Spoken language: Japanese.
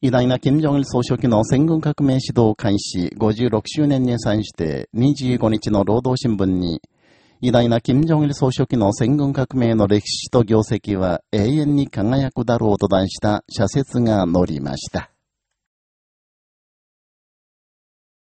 偉大な金正恩総書記の戦軍革命指導開始56周年に際して25日の労働新聞に、偉大な金正恩総書記の戦軍革命の歴史と業績は永遠に輝くだろうと題した社説が載りました。